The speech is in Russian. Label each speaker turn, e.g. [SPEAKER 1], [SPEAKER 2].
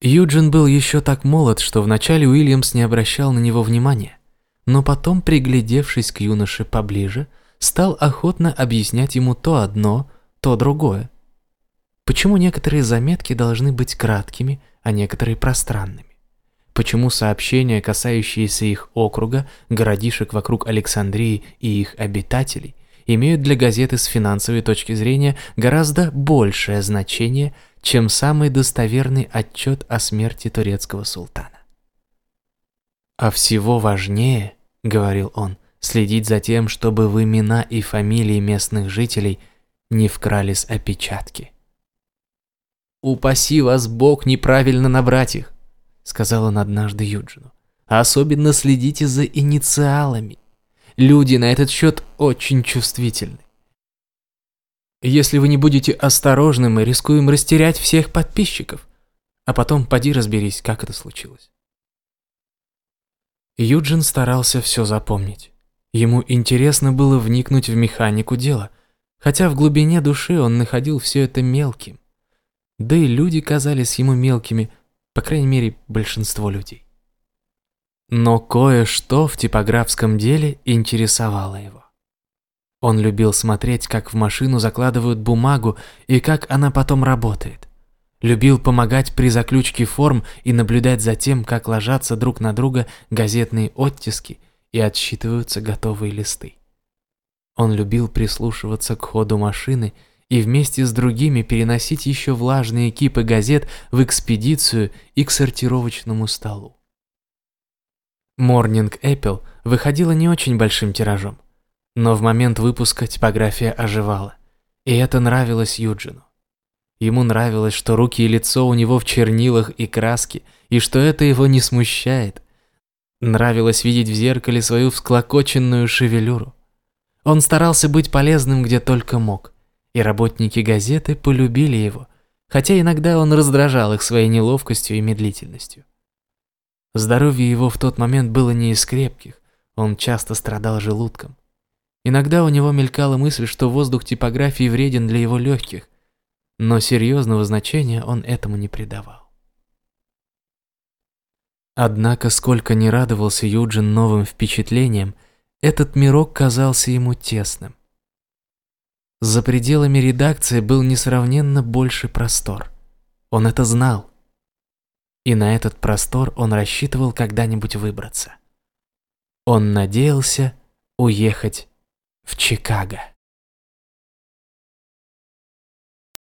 [SPEAKER 1] Юджин был еще так молод, что вначале Уильямс не обращал на него внимания, но потом, приглядевшись к юноше поближе, стал охотно объяснять ему то одно, то другое. Почему некоторые заметки должны быть краткими, а некоторые пространными? Почему сообщения, касающиеся их округа, городишек вокруг Александрии и их обитателей, имеют для газеты с финансовой точки зрения гораздо большее значение, чем самый достоверный отчет о смерти турецкого султана. «А всего важнее, — говорил он, — следить за тем, чтобы в имена и фамилии местных жителей не вкрались опечатки. «Упаси вас Бог неправильно набрать их», — сказал он однажды Юджину. «Особенно следите за инициалами. Люди на этот счет очень чувствительны. Если вы не будете осторожны, мы рискуем растерять всех подписчиков. А потом поди разберись, как это случилось. Юджин старался все запомнить. Ему интересно было вникнуть в механику дела, хотя в глубине души он находил все это мелким. Да и люди казались ему мелкими, по крайней мере, большинство людей. Но кое-что в типографском деле интересовало его. Он любил смотреть, как в машину закладывают бумагу и как она потом работает. Любил помогать при заключке форм и наблюдать за тем, как ложатся друг на друга газетные оттиски и отсчитываются готовые листы. Он любил прислушиваться к ходу машины и вместе с другими переносить еще влажные кипы газет в экспедицию и к сортировочному столу. Morning Apple выходила не очень большим тиражом. Но в момент выпуска типография оживала. И это нравилось Юджину. Ему нравилось, что руки и лицо у него в чернилах и краске, и что это его не смущает. Нравилось видеть в зеркале свою всклокоченную шевелюру. Он старался быть полезным где только мог, и работники газеты полюбили его, хотя иногда он раздражал их своей неловкостью и медлительностью. Здоровье его в тот момент было не из крепких, он часто страдал желудком. Иногда у него мелькала мысль, что воздух типографии вреден для его легких, но серьезного значения он этому не придавал. Однако, сколько не радовался Юджин новым впечатлениям, этот мирок казался ему тесным. За пределами редакции был несравненно больше простор. Он это знал. И на этот простор он рассчитывал когда-нибудь выбраться. Он надеялся уехать в Чикаго.